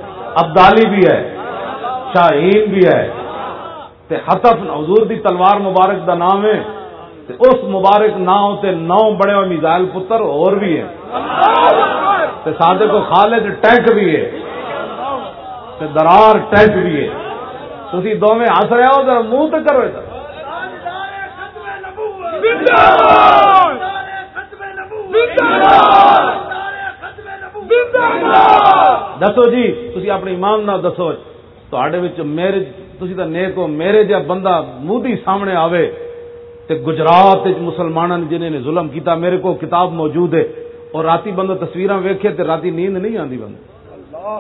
ابدالی بھی ہے۔ شاہین بھی ہے۔ تے حتف حضور دی تلوار مبارک دا نام ہے۔ تے اس مبارک نام تے نو بڑے میزائل پتر اور بھی ہیں۔ تے سادے کو خالد ٹینک بھی ہے۔ تے درار ٹینک بھی ہے۔ تھی دو میں ہس رہے ہو، ذرا منہ تو کرو۔ ادھر دسو جی تھی اپنی ایمان نہ دسو۔ میرے تھی تو نیک ہو میرے جا بندہ مودی سامنے آوے تے گجرات مسلمانوں نے جنہیں نے ظلم کیتا میرے کو کتاب موجود ہے اور راتی بندہ تصویر ویکھے تے راتی نیند نہیں آتی بندہ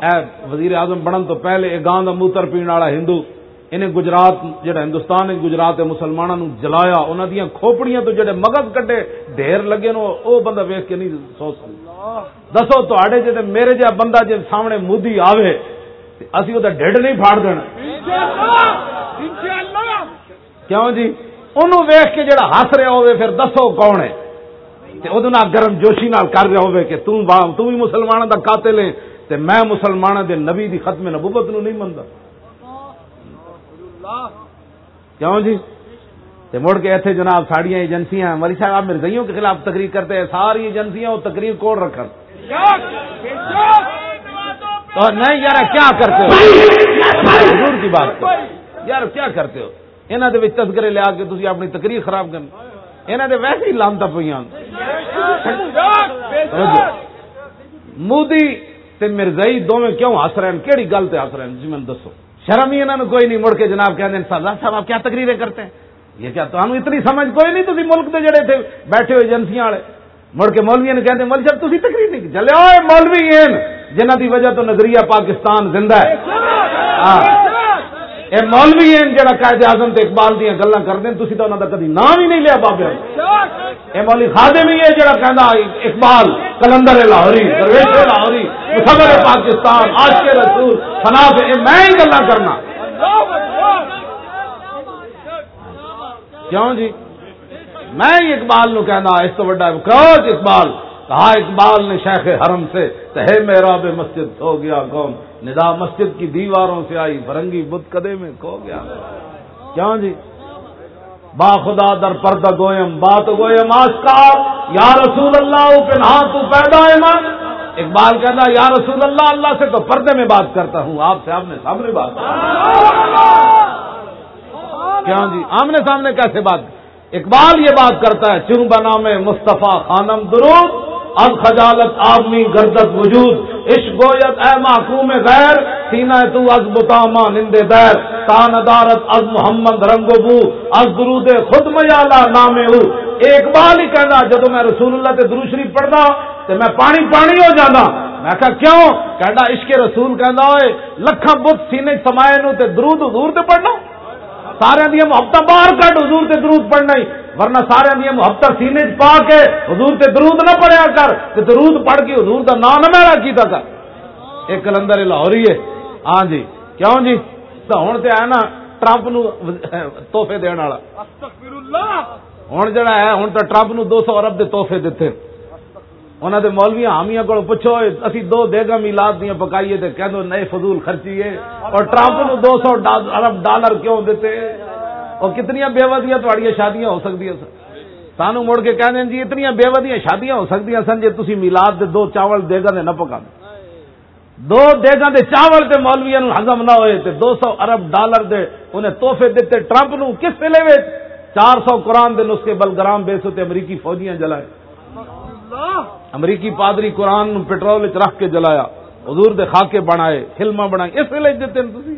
اے وزیر اعظم بنن تو پہلے ایک گاں کا موتر پینے والا ہندو انہیں گجرات جڑا ہندوستان گجرات مسلمانوں نے جلایا انہوں دیا کھوپڑیاں تو جڑے مغز کٹے ڈھیر لگے نو او بندہ ویخ کے نہیں سوچ سکتا دسو تے جی میرے جا بندہ جی سامنے مودی آوے اسی وہ ڈیڈ نہیں پھاڑ دینا۔ کیوں جی؟ انہوں ویخ کے جڑا ہس رہا ہوئے، پھر دسو کون ہے۔ ادو گرم جوشی نال کر رہا ہوئے کہ تم تم بھی مسلمانوں کا قاتل ہے تے میں مسلمانوں دے نبی دی ختم نبوت نو نہیں منتا کیوں جی؟ تے مڑ کے ایتھے جناب ساڑیاں ایجنسیاں، مری صاحب، آپ مرزائیوں کے خلاف تقریر کرتے ہیں، ساری ایجنسیاں وہ تقریر کوڑ رکھن؟ تو نہیں یار کیا کرتے ہو؟ حضور کی بات یار کیا کرتے ہو؟ انہوں دے وچ تذکرے لیا کے تسی اپنی تقریر خراب کرنا انہوں دے ویسے ہی لانتا پہ مودی تے مرزائی دونوں کیوں ہس رہے ہیں؟ کیڑی گل تے ہس رہے ہیں؟ جی میں دسو۔ شرم ہی انہوں نے کوئی نہیں، مڑ کے جناب کہتے ہیں سردار صاحب، آپ کیا تقریریں کرتے ہیں؟ یہ کیا تو اتنی سمجھ کوئی نہیں تھی ملک دے جڑے تھے بیٹھے ہوئے ایجنسیاں والے۔ مڑ کے مولوی نے کہتے مول صاحب تھی تقریر نہیں چلے ہوئے مولوی ہیں جنہ دی وجہ تو نظریہ پاکستان زندہ ہے۔ ہاں۔ اے مولوی ہیں جڑا قائد اعظم تے اقبال دیا گلا کرتے ہیں تھی تو انہوں کا کدی نام ہی نہیں لیا بابے۔ اے مولوی خادم ہی ہے جڑا کہندا اقبال، کلندر لاہوری، درویش لاہوری مصور پاکستان، عاشق رسول فناف اے میں ہی گلا کرنا۔ کیوں جی؟ میں اقبال نو کہنا ہاں، اس تو بڑا کوچ اقبال۔ کہا اقبال نے شیخ حرم سے تہے میرا بے مسجد، ہو گیا کون؟ ندا مسجد کی دیواروں سے آئی، فرنگی بدھ کدے میں کھو گیا۔ کیوں جی؟ با خدا در پردہ گویم بات گویم آشکار۔ یا رسول اللہ پہ تو پیدا ہے من اقبال کہتا یا رسول اللہ اللہ سے تو پردے میں بات کرتا ہوں۔ آپ سے آپ نے سامنے بات۔ کیا جی؟ آمنے سامنے کیسے بات؟ اقبال یہ بات کرتا ہے چن بنا میں مصطفیٰ خانم درود۔ اب خجالت آدمی گردت وجود، عشق گویت، اے محکوم غیر سینا تو از بتاما نندے دیر، تان ادارت از محمد رنگ بو، از درود خود میالا نام ہو اقبال ہی کہنا، جدو میں رسول اللہ تے دروشری پڑھنا، تے میں پانی پانی ہو جانا۔ میں کہا، کیوں؟ کہنا، عشق رسول کہنا ہوئے لکھا بت سینے سمائے نو تے درود حضور تے پڑھنا۔ سارے دیا محبت باہر کٹ حضور تے درود پڑھنا ہی۔ ورنہ سارے دیا محبت سینے چ پا کے حضور تے درود نہ پڑھیا کر۔ تے درود پڑھ کے حضور دا نام نہ میرا کیتا کر۔ ایک کلندر لاہوری ہے۔ ہاں جی۔ کیوں جی؟ تو ہوں تے ہے نا ٹرمپ نو تحفے دن والا۔ ہوں جڑا ہے ہوں تو ٹرمپ نو دو سو ارب دے تحفے دیتے انہوں نے مولوی حامیاں کو پوچھو، اسی دو دیگا میلاد دیا پکائیے تے کہہ دو نئے فضول خرچیے اور ٹرمپ نو دو سو ارب ڈالر کیوں دیتے اور کتنی بےودیاں تھوڑی شادیاں ہو سکتی سانو مڑ کے کہہ دیں جی اتنی بےودیاں شادیاں ہو سکتی سن جی تھی میلاد دے دو چاول دیگا دے نہ پکا دو دیگا دے چاول تے مولویا ہزم نہ ہوئے تے دو سو ارب ڈالر دے انہیں توحفے دیتے ٹرمپ نو کس سلے چار سو قرآن دے نسخے بلگرام بیسو تے امریکی فوجیاں جلائے۔ امریکی پادری قرآن پٹرول رکھ کے جلایا، حضور دے خاکے بنائے فلما بنائی اس لیے دیتے ہیں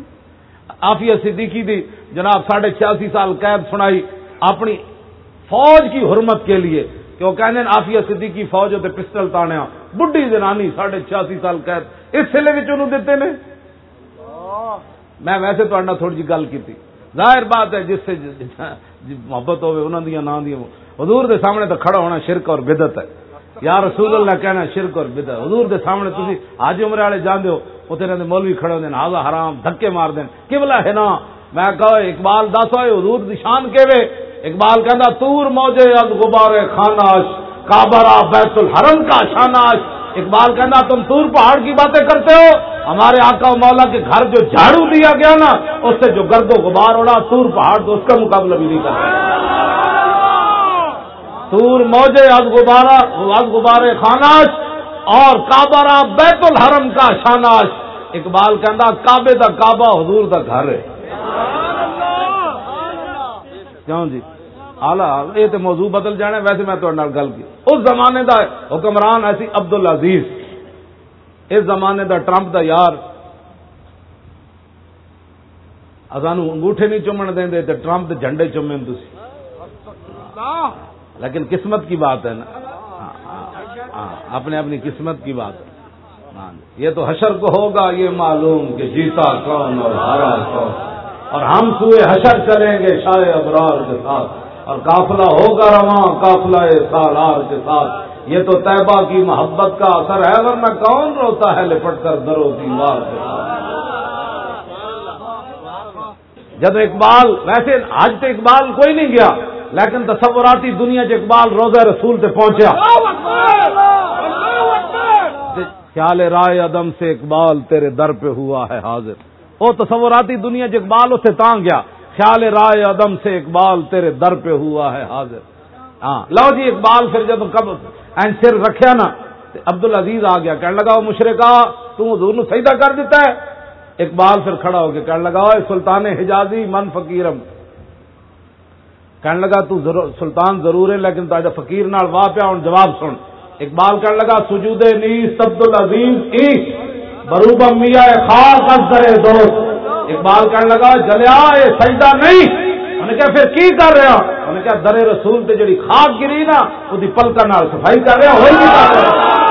آفیہ صدیقی دی جناب ساڑھے چھیاسی سال قید سنائی اپنی فوج کی حرمت کے لیے، کہ وہ کہنے آفیہ صدیقی فوج ہوتے پسٹل تانیا بڈھی جنانی ساڑھے چھیاسی سال قید۔ اس سلے میں انہوں دیتے نے؟ میں ویسے تو تھوڑی جی گل کی تھی ظاہر بات ہے، جس سے جس محبت ہوئے انہوں دیا نہ دیا حضور دے سامنے تو کھڑا ہونا شرک اور بدت ہے۔ یا رسول اللہ کہنا شرک اور بدت حضور دے سامنے تھی آج عمرے والے جان اتنے رہتے مولوی کھڑے ہوتے ہیں حرام، دھکے مار دین. کبلا ہے نا؟ میں کہو، اقبال دس ہوئے حضور دی شان کے اقبال کہنا تور موجے اد غبار خاناش کابرا بیت الحرم کا شاناش. اقبال کہنا تم تور پہاڑ کی باتیں کرتے ہو؟ ہمارے آقا و مولا کے گھر جو جھاڑو دیا گیا نا، اس سے جو گرد و غبار اڑا، تور پہاڑ تو اس کا مقابلہ بھی نہیں کرتا۔ تور موجے از غبارہ از غبارے خاناش اور کابرا بیت الحرم کا شاناش۔ اقبال کہنا کعبے دا کعبہ حضور دا گھر ہے۔ کیوں جی؟ آلہ، یہ تو موضوع بدل جانے ویسے میں تو گل کی۔ اس زمانے دا حکمران ایسی عبد العزیز اس زمانے دا ٹرمپ دا یار۔ سانو انگوٹھے نہیں چومن دیں دے ٹرمپ دے جھنڈے چومے تھی لیکن قسمت کی بات ہے نا؟ اپنے اپنی قسمت کی بات ہاں، جی۔ یہ تو حشر کو ہوگا یہ معلوم کہ جیتا کون اور ہارا کون۔ اور ہم سوئے حشر چلیں گے شاہ ابرار کے ساتھ۔ اور قافلہ ہوگا رواں قافلہ سالار کے ساتھ۔ یہ تو طیبہ کی محبت کا اثر ہے ورنہ کون روتا ہے لپٹ کر درو دیوار کے ساتھ؟ جب اقبال ویسے آج تو اقبال کوئی نہیں گیا۔ لیکن تصوراتی دنیا چ اقبال روزہ رسول سے پہنچا خیال رائے عدم سے اقبال تیرے در پہ ہوا ہے حاضر۔ وہ تصوراتی دنیا چ اقبال اسے تان گیا۔ خیال رائے عدم سے اقبال تیرے در پہ ہوا ہے حاضر۔ ہاں لو جی اقبال پھر جب کب سر رکھیا نا عبد العزیز آ گیا کہنے لگا وہ مشرقہ تم حضور نو سجدہ کر دیتا ہے؟ اقبال پھر کھڑا ہو کے کہنے لگا سلطان حجازی من فقیرم کہنے لگا تو ضرور سلطان ضرور ہے لیکن تاجا فقیر نال واہ پیا ہوں جواب سن۔ اقبال کہنے لگا، سجود نیس عبد العظیم ای بروبا میاں خاص ازدر دوست۔ اقبال کہنے لگا، جلیا یہ سجدہ نہیں۔ انہیں کہا، پھر کی کر رہا انہیں کہا در رسول تے جڑی خاک گری نا وہ پلکا نال صفائی کر رہا ہوئی نہیں کر رہا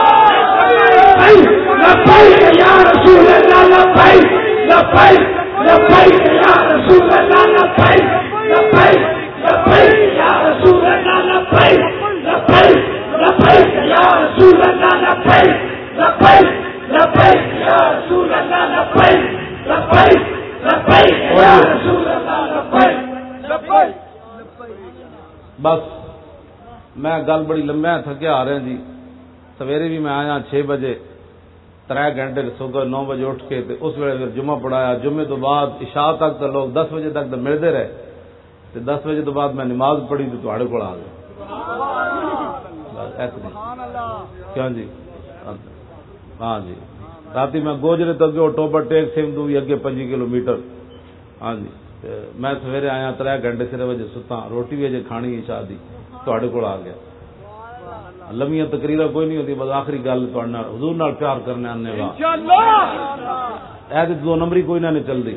لبيك يا رسول الله لبيك لبيك لبيك رسول الله لبيك گل بڑی لمبا تھکیا آ رہا جی۔ سویرے بھی میں آیا چھ بجے تر گھنٹے صبح نو بجے اٹھ کے تے اس ویلے پھر جمعہ پڑھایا۔ جمعے تو بعد عشاء تک تو لوگ دس بجے تک تو ملتے رہے۔ تے دس بجے تو بعد میں نماز پڑھی تو تھوڑے کو آ گیا کیوں جی؟ ہاں جی۔ رات میں گوجرے تک گیا ٹوبر ٹیک سیم دو اگے پنجی کلو میٹر۔ ہاں جی۔ میں سویرے آیا تر گھنٹے سر وجے ستا روٹی بھی اجے کھانی عشاء دی تھوڑے کو آ گیا۔ لمیاں تقریر کوئی نہیں ہوتی بس آخری گل حضور نال پیار کرنے آنے تے دو نمبری کوئی نہ چل دی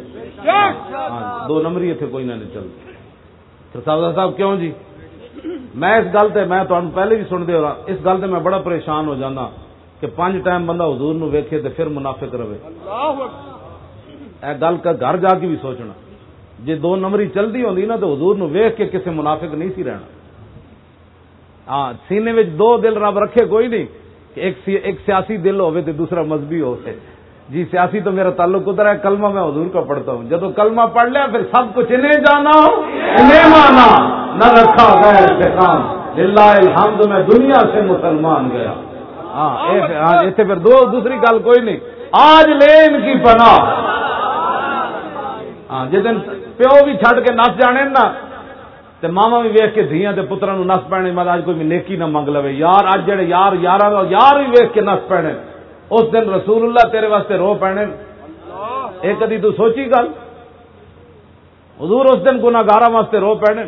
ہاں دو نمبری اتنے کوئی نہ چل دی صاحب کیوں جی؟ میں اس گل تے میں تمہیں پہلے بھی سن دے رہا اس گل تے میں بڑا پریشان ہو جانا کہ پانچ ٹائم بندہ حضور نو ویکھے تے پھر منافق رہے۔ اے گل کا گھر جا کے بھی سوچنا۔ جی دو نمبری چلتی ہوندی نا تو حضور نو ویکھ کے کسی منافق نہیں سی رہنا۔ ہاں سینے میں دو دل رب رکھے، کوئی نہیں۔ کہ ایک سی، ایک سیاسی دل ہوئے تو دوسرا مذہبی ہو جی سیاسی تو میرا تعلق ادھر ہے، کلمہ میں حضور کا پڑھتا ہوں۔ جب کلمہ پڑھ لیا، پھر سب کچھ انہیں جانا، انہیں مانا۔ نہ رکھا گیا استحکام للہ الحمد، میں دنیا سے مسلمان گیا۔ ہاں ایسے پھر دو، دوسری گل کوئی نہیں۔ آج لے ان کی پناہ۔ ہاں جس دن پیو بھی چھڈ کے نس جانے نا تے ماما بھی ویخ کے دیا تے پترا نو نس پینے مگر اج کوئی نیکی نہ منگ لو یار اج جڑے یار یار یار بھی ویخ کے نس پینے۔ اس دن رسول اللہ تیرے واسطے رو پینے۔ یہ کدی تو سوچی گل۔ حضور اس دن گناگارا واسطے رو پینے۔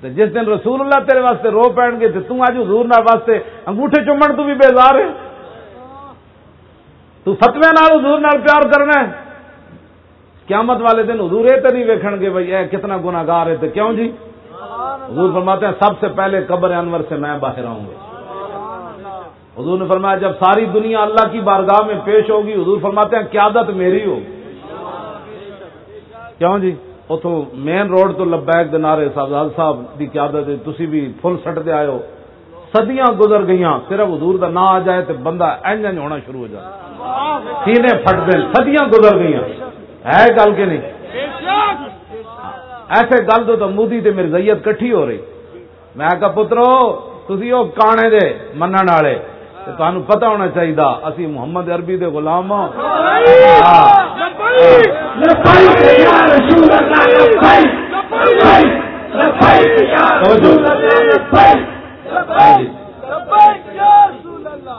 تے جس دن رسول اللہ تیرے واسطے رو پین گے تو اج حضور نال واسطے انگوٹھے چومن تو بھی بیزار ہے۔ تو فتوے نال حضور نال پیار کرنا ہے۔ قیامت والے دن حضور یہ تو نہیں ویکھن گے بھائی اے کتنا گناگار ہے تو کیوں جی؟ حضور فرماتے ہیں سب سے پہلے قبر انور سے میں باہر آؤں گا۔ حضور نے فرمایا جب ساری دنیا اللہ کی بارگاہ میں پیش ہوگی، حضور فرماتے ہیں قیادت میری ہوگی۔ کیوں جی؟ اتو مین روڈ تو لبیک نارے صاحب صاحب کی قیادت تھی بھی فل سٹ دے آئے ہو۔ سدیاں گزر گئی صرف حضور دا نہ آ جائے تو بندہ اینج ہونا شروع ہو جائے سینے پھٹ دیں سدیاں گزر گئی ہے گل کے نہیں ایسے گل تو مودی تے میری زیت کٹھی ہو رہی میں کہا پترو تھی وہ کانے دے من والے تہن پتا ہونا چاہیے اسی محمد عربی دے غلام ہاں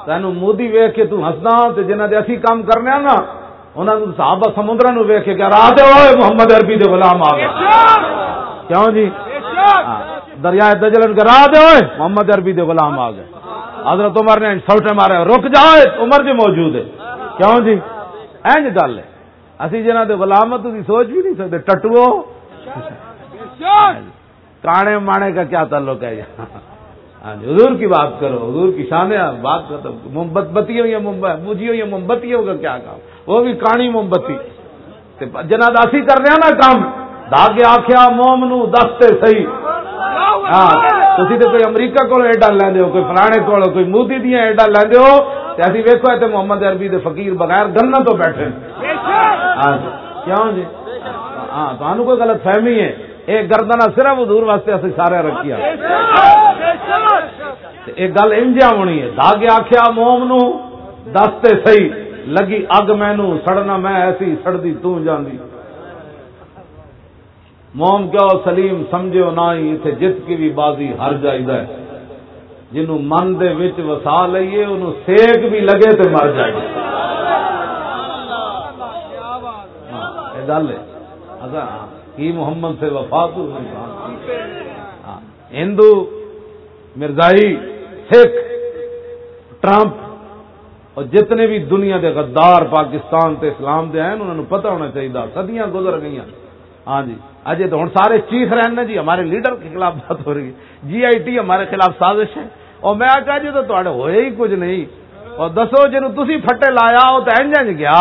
تین مودی ویخ کے تسدا جنہ دے اسی کام کرنے نا انہوں نے صحابہ سمندر نو ویخ کے رات محمد عربی دے غلام آ گئے کیوں جی؟ دریائے دجلن کے راہ دے محمد عربی دے غلام آ گئے. حضرت عمر نے سوٹے مارے رک جاؤ عمر جی موجود ہے. کیوں جی؟ اینج گل ہے۔ اسی جنہ دے غلامت کی سوچ بھی نہیں سکتے ٹٹو کانے مانے کا کیا تعلق ہے؟ ہاں جی حضور کی بات کرو، حضور کی شان ہے، بات کرو موم بتیوں یا ممبئی بجیوں یا موم بتیوں کا کیا کام؟ وہ بھی کانی موم بتی جنا داسی کر رہے نا کام؟ داگے آخیا موم نو دستے سی ہاں تھی تو کوئی امریکہ کو ایڈا لیندے ہو، کوئی فلانے کو کوئی مودی دیا ایڈا لیندے ہو ایسی ویکو ہے تو محمد عربی دے فقیر بغیر گنا تو بیٹھے۔ ہاں جی۔ کیوں جی؟ ہاں تو کوئی غلط فہمی ہے؟ ایک گردنا صرف حضور واسطے اسی سارے رکھیا ایک گل انجیا ہونی ہے۔ داگے آخیا موم نو دستے سی لگی اگ مینو سڑنا، میں ایسی سڑتی تاندی موم کیا سلیم سمجھو نہ ہی اتنے جت کی بھی بازی ہر جائیدا ہے۔ جنوں من دے وچ وسا لئیے، انہوں سیک بھی لگے تے مر جائے ہاں، گل ہے۔ کی محمد سے وفا تو ہاں، ہندو مرزائی سکھ ٹرمپ اور جتنے بھی دنیا دے غدار پاکستان تے اسلام دے ہیں انہوں نے پتہ ہونا چاہیے صدیاں گزر گئی ہاں جی اجے تو ہوں سارے چیخ رہے ہیں جی ہمارے لیڈر کے خلاف بات ہو رہی ہے۔ جی آئی ٹی ہمارے خلاف سازش ہے۔ اور میں آخا جی تو تے ہوئے ہی کچھ نہیں۔ اور دسو جن تھی فٹے لایا وہ تو انج گیا۔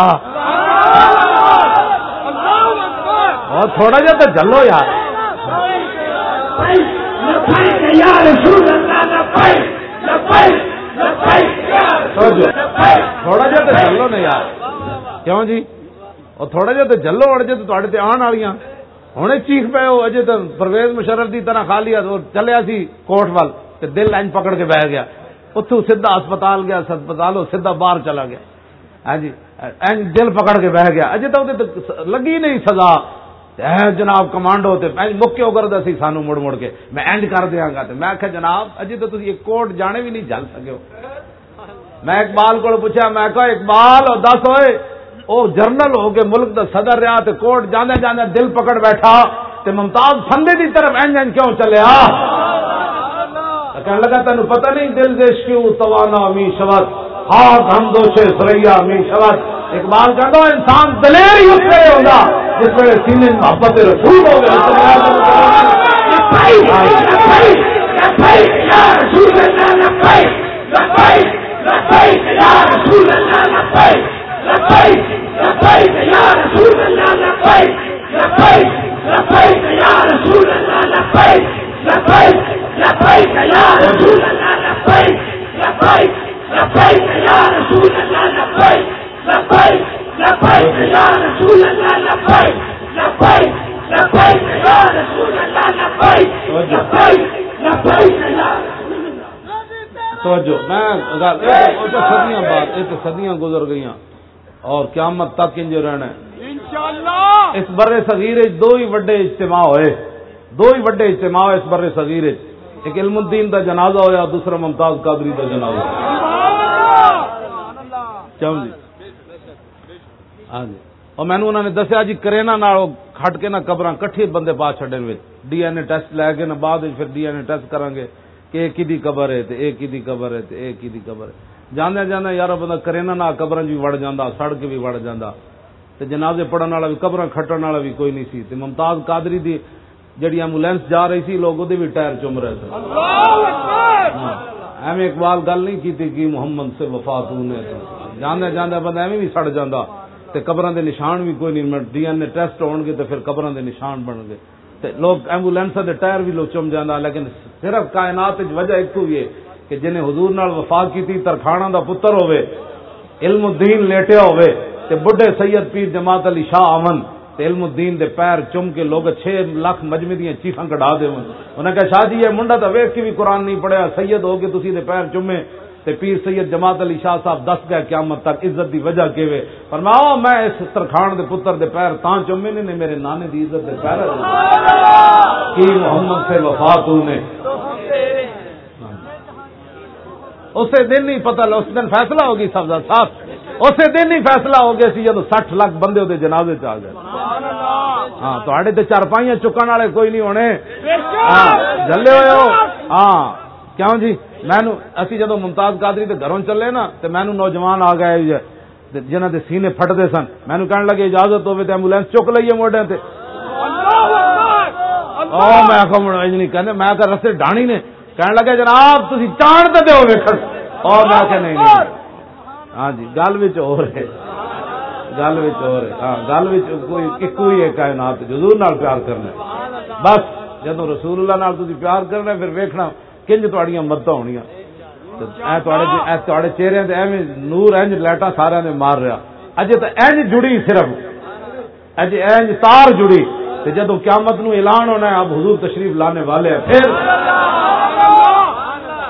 اور تھوڑا جا تو چلو یار۔ تھوڑا جا تو چلو نا یار۔ کیوں جی؟ اور تھوڑا جا تو چلو اڑ تو تے آن والی ہوں چیخ پے ہو، اجے تو پرویز مشرف کی طرح کھا لیا تو چلیا سی کوٹ وال دل اینج پکڑ کے بہ گیا۔ اتو سیدا ہسپتال گیا، ہسپتال سیدا باہر چلا گیا۔ ہاں جی دل پکڑ کے بہ گیا۔ اجے تو لگی نہیں سزا۔ جناب کمانڈو مکے اگر سی سانو مڑ مڑ کے میں اینڈ کر دیا گا میں آخیا جناب اجے تو تھی کوٹ جانے بھی نہیں جل سکے میں اقبال کو پوچھا میں کہا اقبال دس ہوئے او جرنل ہو کے ملک دا صدر رہا تے کوٹ جانے جانے دل پکڑ بیٹھا تے ممتاز فندے دی طرف این این کیوں چلے آ کہنے لگا تینوں پتہ نہیں دل دیش کیوں توانا می شوت ہاتھ ہم دوشے سریا می شوت۔ اقبال کہتا انسان دلیر ہی اس ویلے ہوگا جس ویلے سینے محبت رسول ہو گئے رسول توجہ۔ میں صدیاں بعد یہ تو صدیاں گزر گئی اور قیامت تک انج رہنا اس برے صغیر دو ہی وڈے اجتماع ہوئے۔ دو ہی وڈے اجتماع ہوئے اس برے صغیر ایک علم الدین کا جنازہ ہوا دوسرا ممتاز قادری کا جنازہ۔ کیوں جی؟ ہاں جی اور مینو نے دسیا جی کرینا کھٹ کے نہ قبر بندے پا چڈے ڈی این اے ٹیسٹ لے کے نہ بعد پھر ڈی این اے ٹیسٹ کریں گے کہ ایک ہی قبر ہے ایک ہی قبر ہے ایک ہی قبر ہے۔ جانا جانا یار بندہ کرینا قبر جانا سڑک بھی وڑ جانا تے جنازے پڑھن والا بھی قبر کھٹن والا بھی کوئی نہیں سی۔ تے ممتاز قادری دی جڑی ایمبولینس جا رہی سی لوگ بھی ٹائر چم رہے تھے ہاں، ایویں اقبال گل نہیں کی کہ محمد سے وفات ہونے جانا جانا بندہ ایویں بھی سڑ جانا تے قبر دے نشان بھی کوئی نہیں ڈی این اے ٹیسٹ ہون گے تے پھر قبر دے نشان بن گئے تے لوگ ایمبولینس دے ٹائر بھی لوگ چم جانا لیکن صرف کائنات وچ وجہ ایک تو یہ کہ جنہیں حضور نال وفا کی ترخانا دا پتر ہوئے علم الدین لیٹیا ہوئے تے بڈھے سید پیر جماعت علی شاہ امن تے علم الدین دے پیر چم کے لوگ چھ لاکھ مجمے دیا چیخاں کٹا دے انہیں کہا، شاہ جی یہ منڈا تو ویخ کے بھی قرآن نہیں پڑھیا، سید ہو کے تسی دے پیر چومے تے پیر سید جماعت علی شاہ صاحب دس گئے قیامت تک عزت دی وجہ کے وے۔ پر میں اس ترخان دے پتر دے پیر تاں چومے نے میرے نانے دی عزت دے پیر کی محمد سے وفات ہونے اسی دن ہی پتا اس دن فیصلہ ہوگی سبزہ صاحب اسی دن ہی فیصلہ ہو گیا سی جب سٹھ لاکھ بندے وہ جنازے چ گئے۔ ہاں تے چارپائیاں چکن والے کوئی نہیں ہونے۔ ہاں، جلے ہوئے ہو۔ ہاں کیوں جی؟ مینو اسی جدو ممتاز قادری کے گھروں چلے نا تو مینو نوجوان آ گئے جنہ کے سینے پھٹتے سن۔ مینو کہنے لگے اجازت ہوے تو ایمبولینس چک لیے موڈے تے۔ میں آخو نہیں کہنے میں رستے ڈانی نے۔ کہنے لگے جناب تھی چاند ہو اور میں کہ نہیں ہاں جی گل ہو رہے گل ہو رہے ہاں گل کوئی ایک ہی ہے کائنات۔ جزور نال پیار کرنا بس جب رسول اللہ نال تھی پیار کرنا پھر ویکھنا۔ کنج تھوڑیاں مدد ہونی چہرے ایویں نور اینج لائٹا سارا نے مار رہا اجے تو اینج جڑی صرف اج اینج تار جڑی جدو قیامت نو اعلان ہونا ہے اب حضور تشریف لانے والے ہیں پھر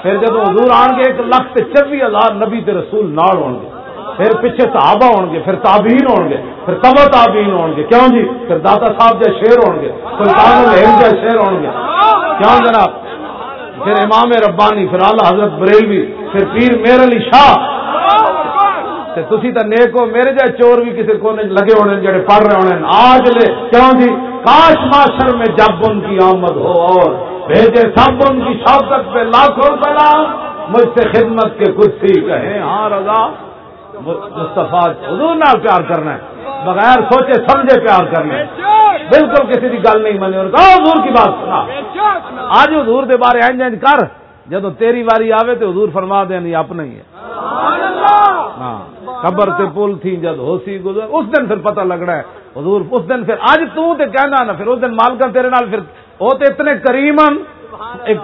پھر جب حضور آن گے ایک لاکھ چوبی ہزار نبی تے رسول نال ہون گے پھر پیچھے صحابہ ہون گے پھر تابعین ہون گے پھر تبا تابعین ہون گے کیوں جی پھر داتا صاحب جائے شیر ہون گے سلطان الہند جائے شیر ہون گے کیوں جناب پھر امام ربانی، پھر اعلی حضرت بریلوی، پھر پیر میر علی شاہ۔ تے تسی تو نیک ہو میرے جائے چور بھی کسی کونے لگے ہونے، جڑے پڑھ رہے ہونے۔ آج لے، کیوں جی؟ کاش معاشر میں جب ان کی آمد ہو اور بھیجے سب ان کی شوقت پہ لاکھوں سلام مجھ سے خدمت کے کچھ سی کہیں ہاں رضا۔ مصطفیٰ حضور نال پیار کرنا ہے، بغیر سوچے سمجھے پیار کرنا ہے۔ بالکل کسی کی گل نہیں منی، اور کہا حضور کی بات سنا۔ آج حضور دے بارے اینج اینج کر جدو تیری واری آوے تو حضور فرما دیں یعنی نہیں اپنا ہی ہے۔ ہاں خبر سے پل تھی جد ہو سی گزر، اس دن پھر پتہ لگ رہا ہے۔ حضور اس دن پھر، آج تو تے کہنا نا، پھر اس دن مالکا تیرے نال پھر وہ تو اتنے کریمن، ایک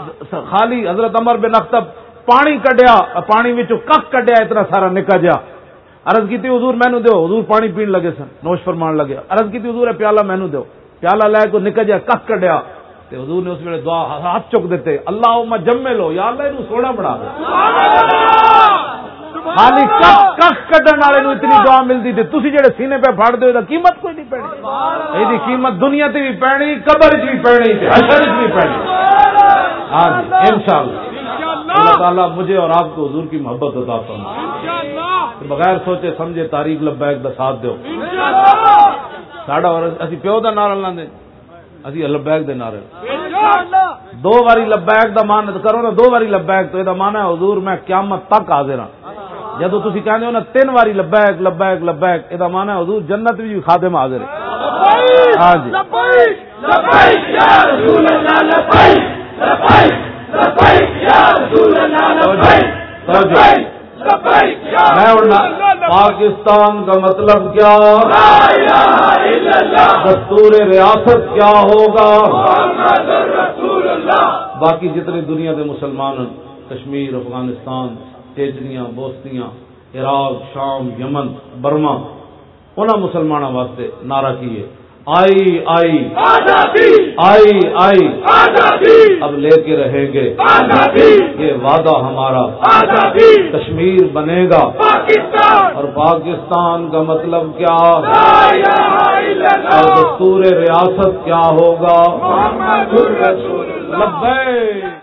خالی حضرت عمر بن اختب پانی کڈیا، پانی وچ کک کڈیا، اتنا سارا نکا جا عرض کی حضور مینو دو حضور پانی پین لگے سن نوش فرمان لگے۔ عرض کی حضور پیالہ مینو دو۔ پیالہ لے کو نکا جا کک کڈیا۔ تے حضور نے اس ویلے دعا ہاتھ چک دیتے۔ اللہ جمے لو یا اللہ یہ سونا بنا دے۔ خالی کخ کڈن والے اتنی دعا ملتی تھی؟ تھی جہے سینے پہ فاڑ دو قیمت کوئی نہیں پینی یہ قیمت دنیا تے بھی پینی قبر چ بھی پینی حشر چ بھی پینی ہاں جی ان شاء اللہ! اللہ تعالیٰ مجھے اور آپ کو حضور کی محبت عطا فرمائے۔ بغیر سوچے سمجھے تاریخ لبیک دا ساتھ دیو ساڈا اور اسی پیو دا نعرہ لاندے اسی لبیک دے نعرے۔ دو واری لبیک دا مان کرو نا دو واری لبیک تو یہ مانا ہے حضور میں قیامت تک حاضر ہاں۔ جدو تھی کہتے ہو نا تین واری لبیک لبیک لبیک یہ مانا ہے حضور جنت بھی خادم حاضر ہے۔ ہاں جی۔ میں اڑنا پاکستان کا مطلب کیا؟ دستور ریاست کیا ہوگا؟ باقی جتنی دنیا کے مسلمان کشمیر افغانستان تیجریاں بوستیاں عراق شام یمن برما انہوں مسلمانوں واسطے نعرہ کیے۔ آئی آئی۔ آئی آئی۔ اب لے کے رہیں گے۔ یہ وعدہ ہمارا۔ کشمیر بنے گا۔ اور پاکستان کا مطلب کیا؟ اور دستور ریاست کیا ہوگا؟ لبے